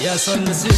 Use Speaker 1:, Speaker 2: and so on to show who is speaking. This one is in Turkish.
Speaker 1: Ya son misin